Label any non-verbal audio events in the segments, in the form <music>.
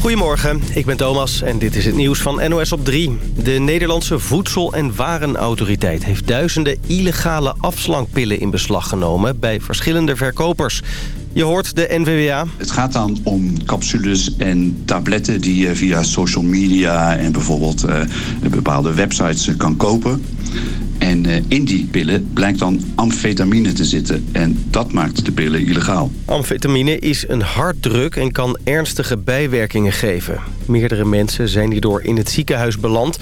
Goedemorgen, ik ben Thomas en dit is het nieuws van NOS op 3. De Nederlandse Voedsel- en Warenautoriteit heeft duizenden illegale afslankpillen in beslag genomen bij verschillende verkopers. Je hoort de NVWA. Het gaat dan om capsules en tabletten die je via social media en bijvoorbeeld uh, bepaalde websites uh, kan kopen. En uh, in die pillen blijkt dan amfetamine te zitten. En dat maakt de pillen illegaal. Amfetamine is een harddruk en kan ernstige bijwerkingen geven. Meerdere mensen zijn hierdoor in het ziekenhuis beland.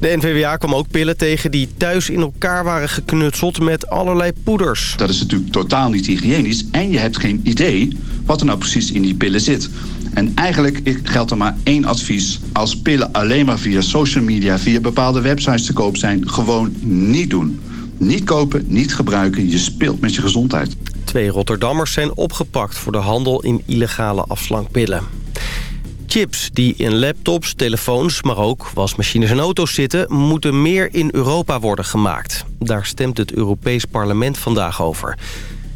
De NVWA kwam ook pillen tegen die thuis in elkaar waren geknutseld met allerlei poeders. Dat is natuurlijk totaal niet hygiënisch en je hebt geen idee wat er nou precies in die pillen zit. En eigenlijk geldt er maar één advies. Als pillen alleen maar via social media, via bepaalde websites te koop zijn, gewoon niet doen. Niet kopen, niet gebruiken, je speelt met je gezondheid. Twee Rotterdammers zijn opgepakt voor de handel in illegale afslankpillen. Chips die in laptops, telefoons, maar ook wasmachines en auto's zitten... moeten meer in Europa worden gemaakt. Daar stemt het Europees Parlement vandaag over.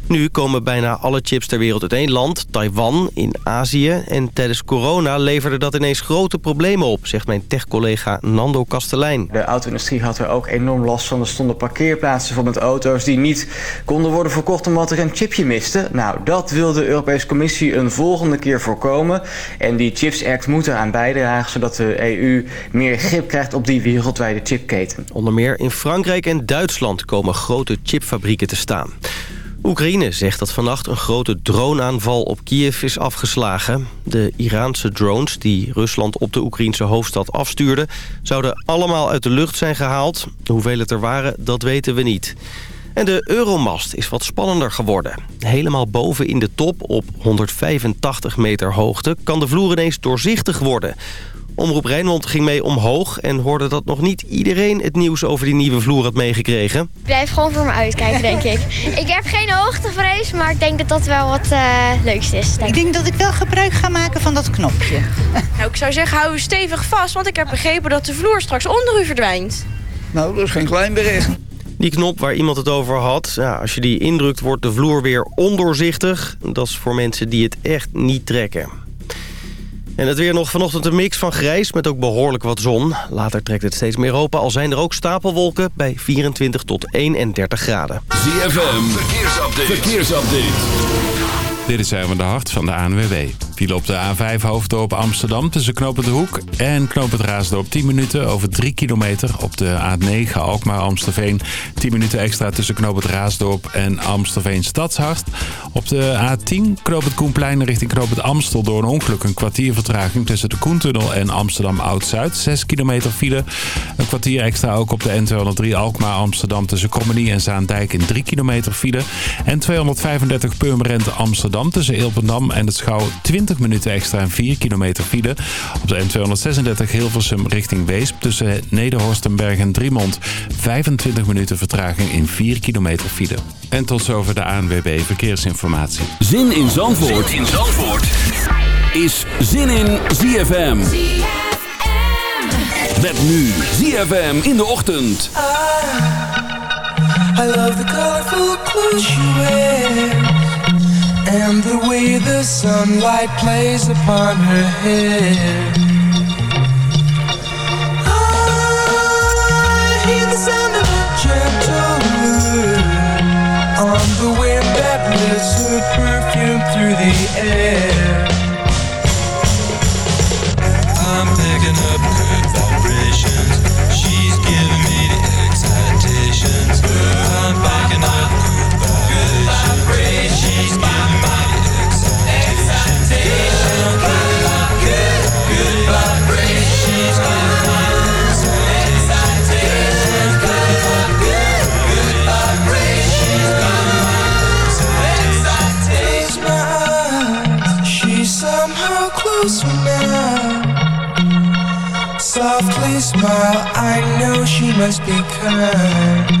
Nu komen bijna alle chips ter wereld uit één land, Taiwan, in Azië. En tijdens corona leverde dat ineens grote problemen op, zegt mijn tech-collega Nando Kastelein. De auto-industrie had er ook enorm last van. Er stonden parkeerplaatsen vol met auto's die niet konden worden verkocht omdat er een chipje miste. Nou, dat wil de Europese Commissie een volgende keer voorkomen. En die Chips Act moet eraan bijdragen, zodat de EU meer grip krijgt op die wereldwijde chipketen. Onder meer in Frankrijk en Duitsland komen grote chipfabrieken te staan. Oekraïne zegt dat vannacht een grote droneaanval op Kiev is afgeslagen. De Iraanse drones die Rusland op de Oekraïnse hoofdstad afstuurde... zouden allemaal uit de lucht zijn gehaald. Hoeveel het er waren, dat weten we niet. En de Euromast is wat spannender geworden. Helemaal boven in de top, op 185 meter hoogte... kan de vloer ineens doorzichtig worden... Omroep Rijnmond ging mee omhoog en hoorde dat nog niet iedereen het nieuws over die nieuwe vloer had meegekregen. Blijf gewoon voor me uitkijken, denk ik. Ik heb geen hoogtevrees, maar ik denk dat dat wel wat uh, leukst is. Denk ik. denk dat ik wel gebruik ga maken van dat knopje. <laughs> Nou, ik zou zeggen, hou u stevig vast, want ik heb begrepen dat de vloer straks onder u verdwijnt. Nou, dat is geen klein bericht. Die knop waar iemand het over had, ja, als je die indrukt wordt de vloer weer ondoorzichtig. Dat is voor mensen die het echt niet trekken. En het weer nog vanochtend een mix van grijs met ook behoorlijk wat zon. Later trekt het steeds meer open, al zijn er ook stapelwolken bij 24 tot 31 graden. ZFM, verkeersupdate. verkeersupdate. Dit is even de hart van de ANWB. Viel op de A5 Hoofddorp Amsterdam tussen Knoop de Hoek en Knoop het Raasdorp 10 minuten over 3 kilometer. Op de A9 Alkmaar Amstelveen 10 minuten extra tussen Knoop het Raasdorp en Amstelveen Stadshart. Op de A10 Knoop het Koenplein richting Knoop het Amstel door een ongeluk een kwartier vertraging tussen de Koentunnel en Amsterdam Oud-Zuid. 6 kilometer file. Een kwartier extra ook op de N203 Alkmaar Amsterdam tussen Krommenie en Zaandijk in 3 kilometer file. En 235 Purmerend Amsterdam tussen Ilpendam en het Schouw 20 minuten extra en 4 kilometer file. Op de N236 Hilversum richting Weesp tussen Nederhorstenberg en Driemond 25 minuten vertraging in 4 kilometer file. En tot zover de ANWB Verkeersinformatie. Zin in Zandvoort, zin in Zandvoort. is Zin in ZFM. Met nu ZFM in de ochtend. I, I love the colorful clothes you wear. And the way the sunlight plays upon her hair. I hear the sound of a gentle wind. On the wind that lifts her perfume through the air must be kind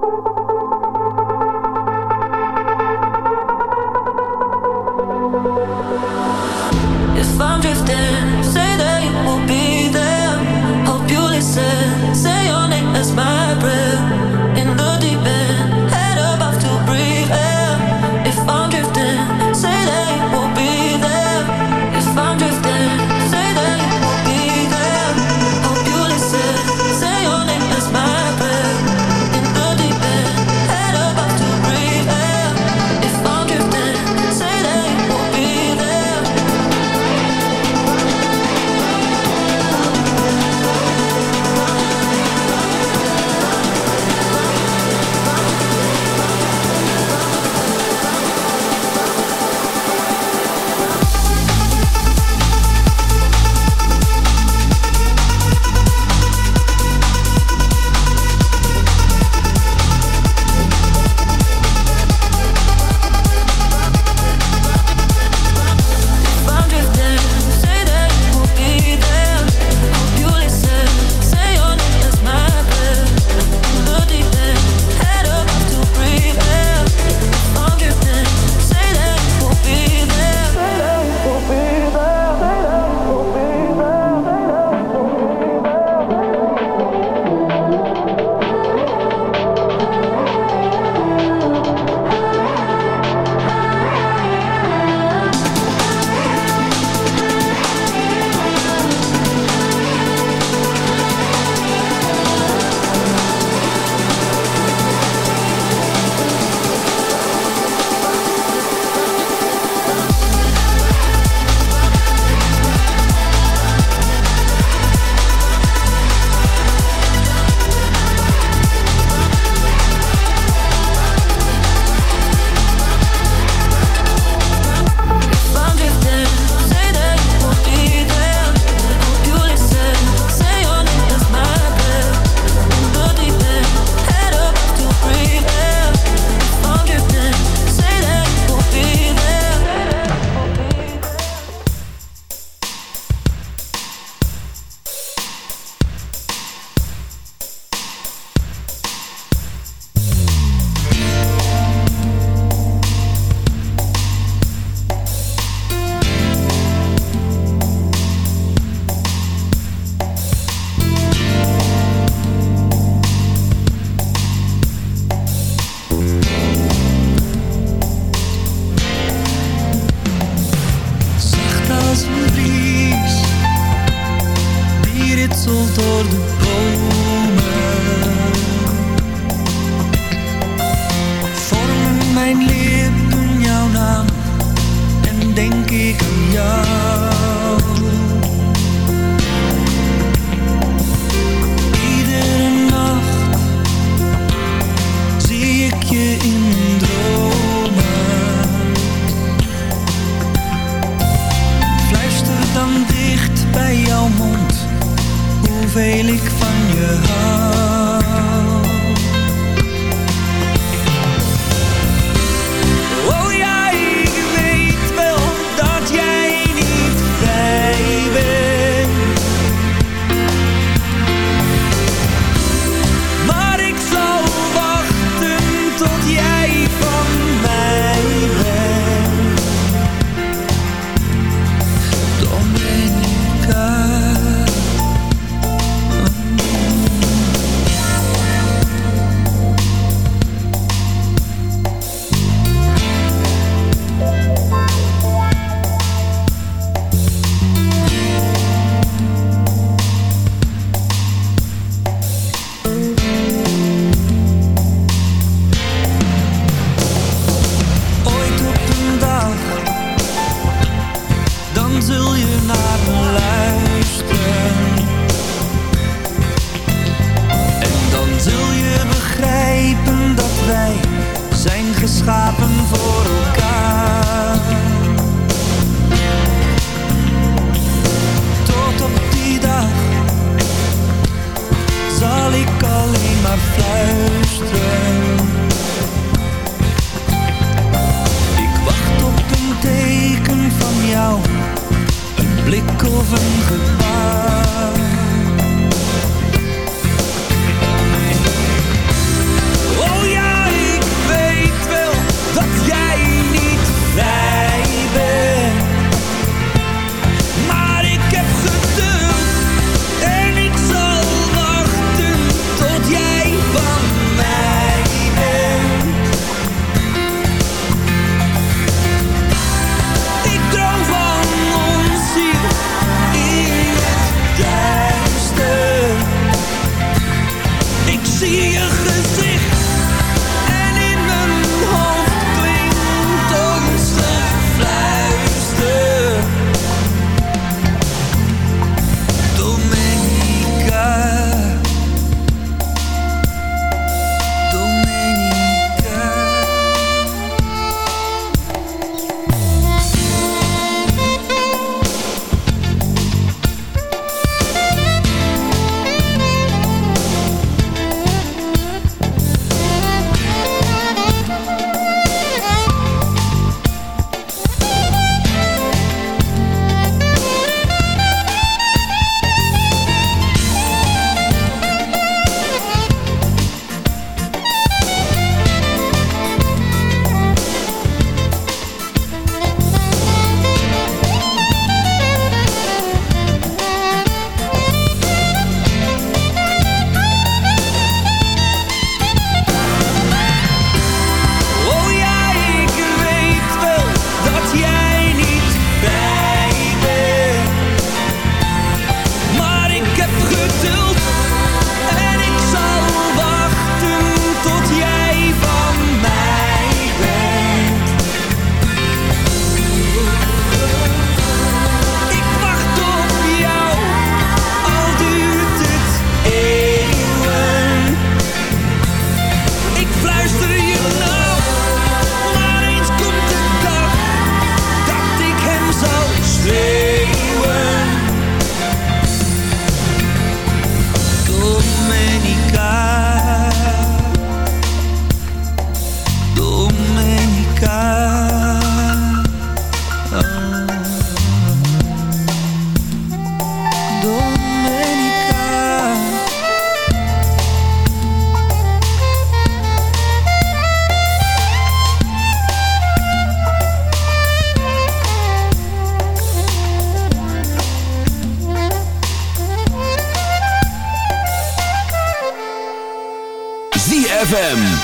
see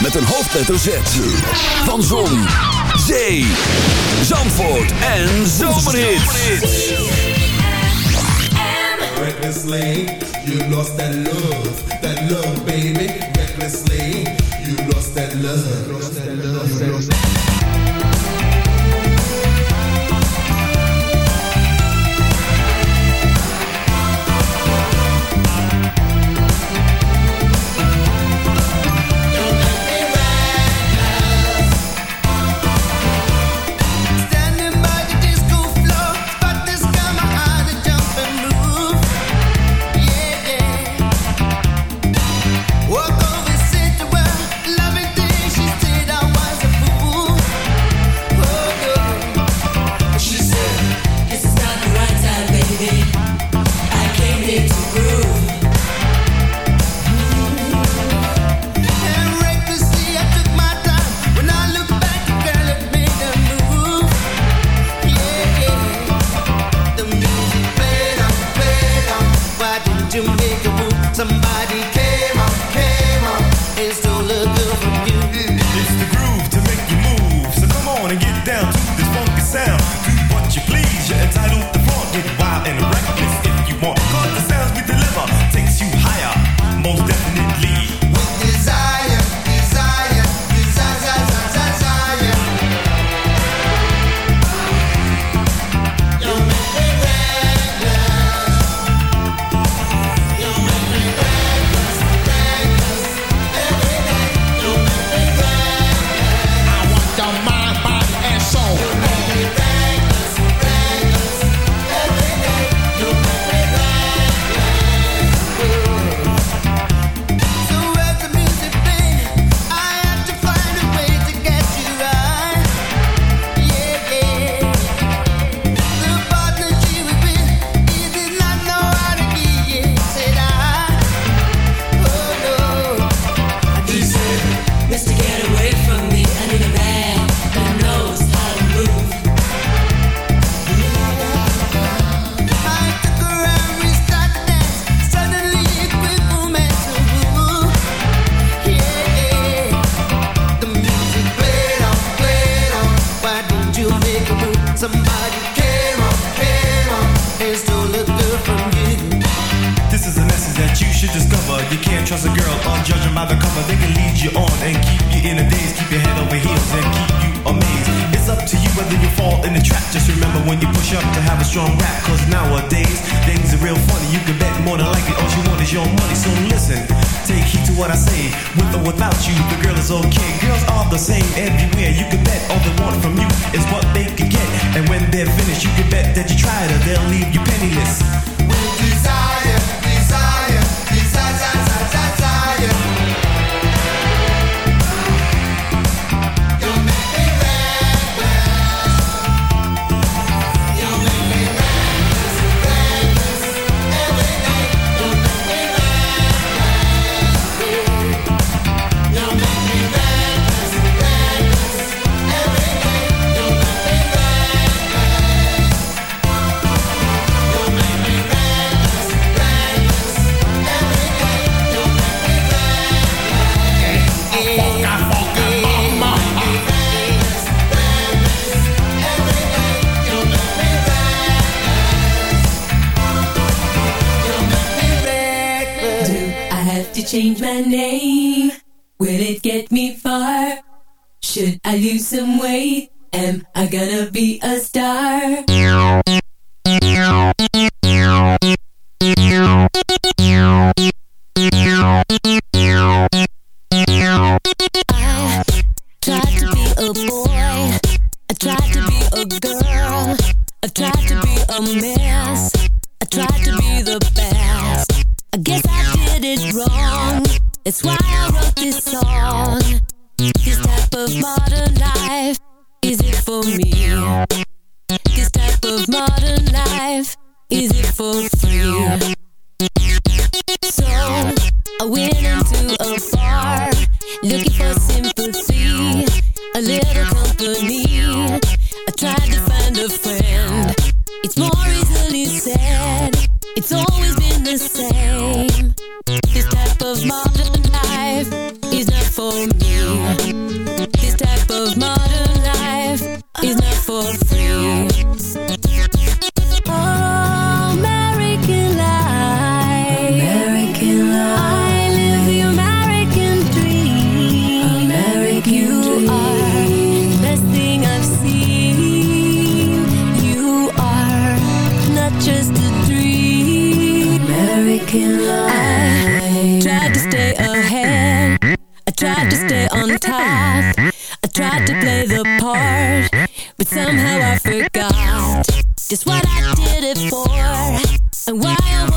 met een hoofdletter Z. Van Zon, Zee, Zandvoort en Zomerhits. Recklessly, you lost that love, that love baby. Recklessly, you lost that love. You lost that love. tried to stay <laughs> on task. I tried to play the part, but somehow I forgot just what I did it for and why I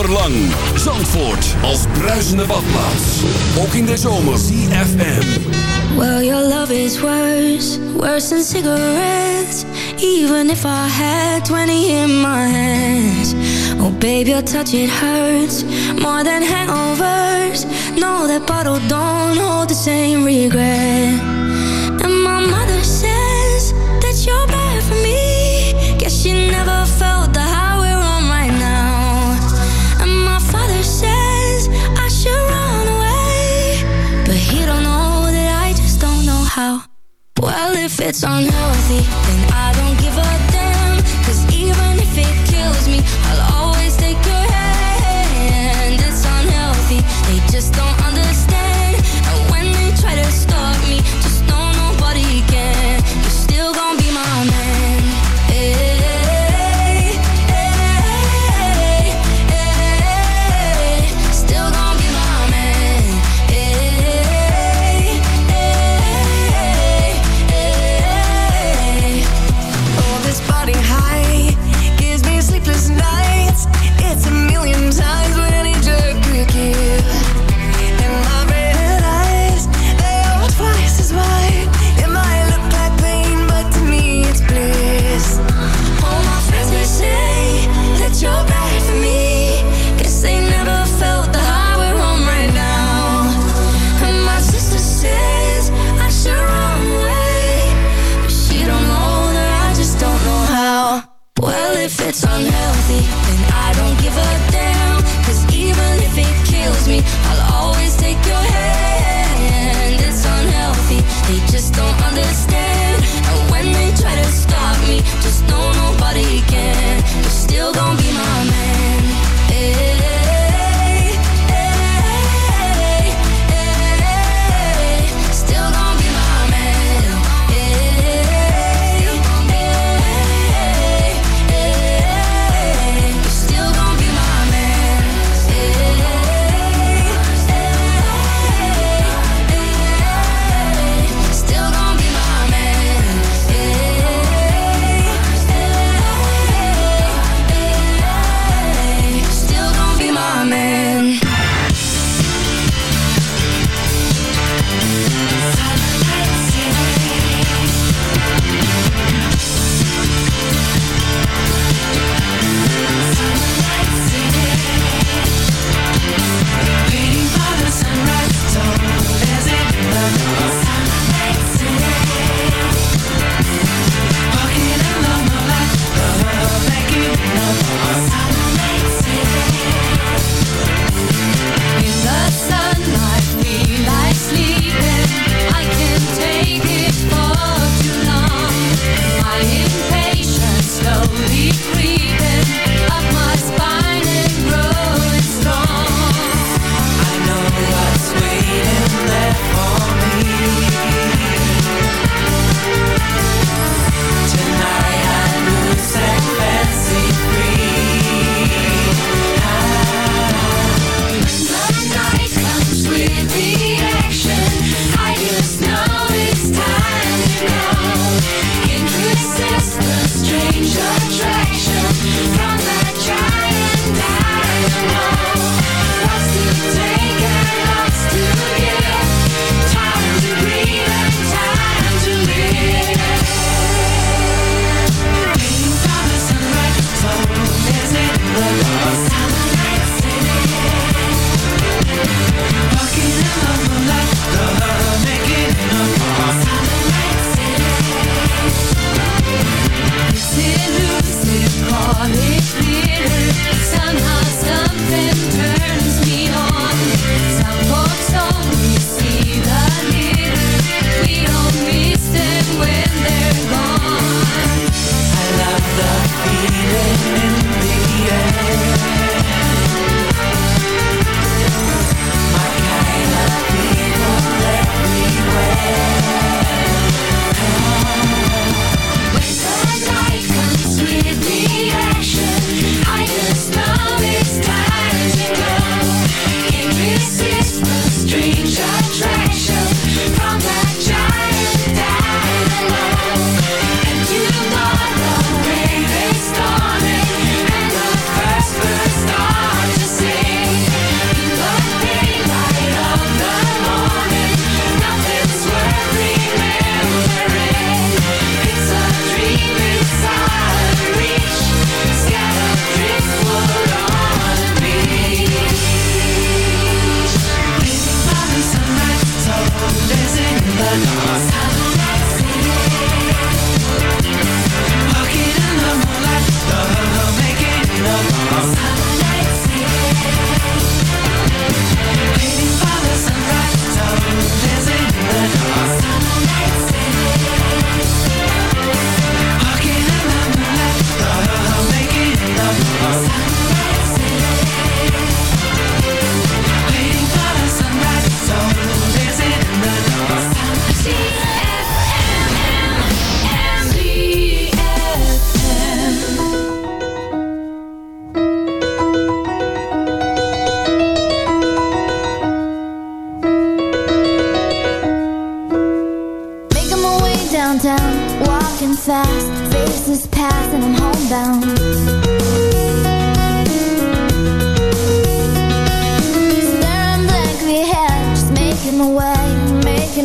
Hele zomer lang. Zandvoort als bruisende badplaats. Ook in de zomer. CFM. Well, your love is worse, worse than cigarettes. Even if I had 20 in my hands. Oh, babe, your touch, it hurts more than hangovers. No, that bottle don't hold the same regret. If it's unhealthy,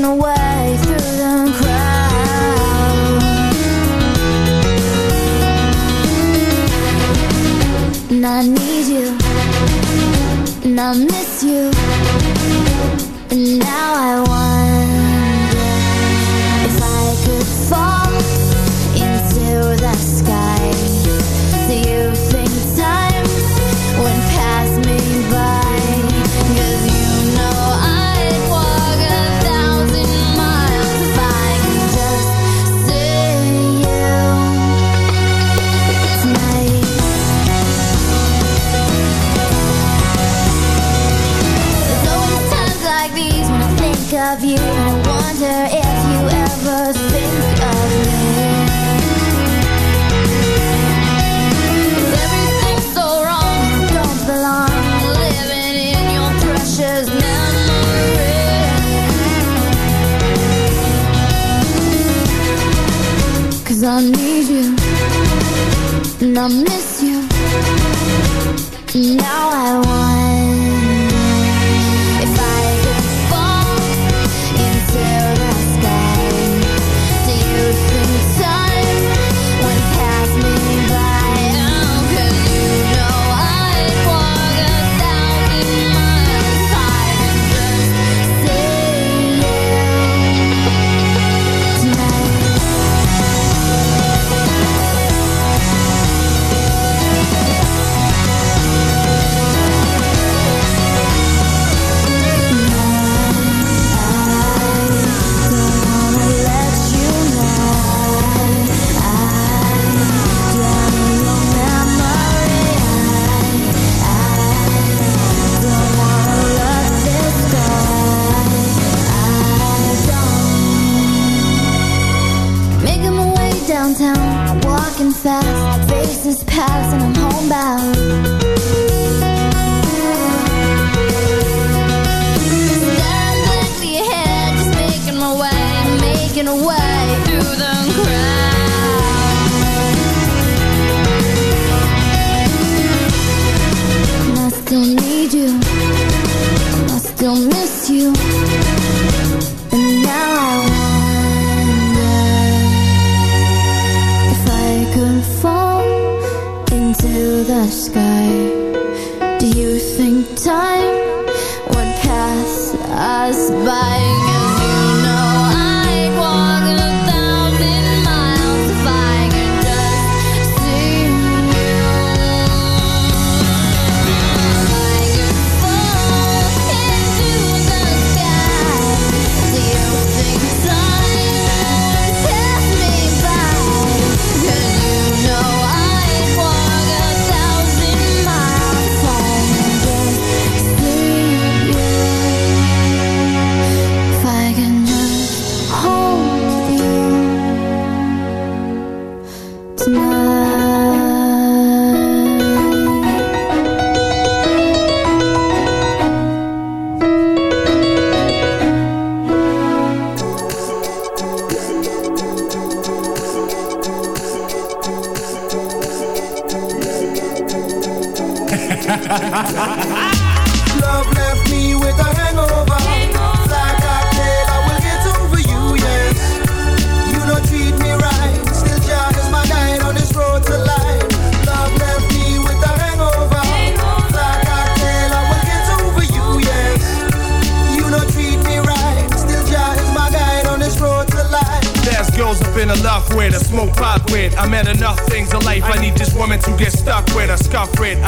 What.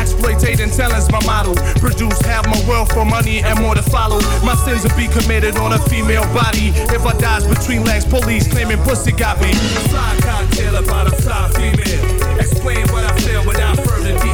Exploitating talent's my model. Produce, half my wealth for money and more to follow. My sins will be committed on a female body. If I dies between legs, police claiming pussy got me. Fly cocktail about a fly female. Explain what I feel without further detail.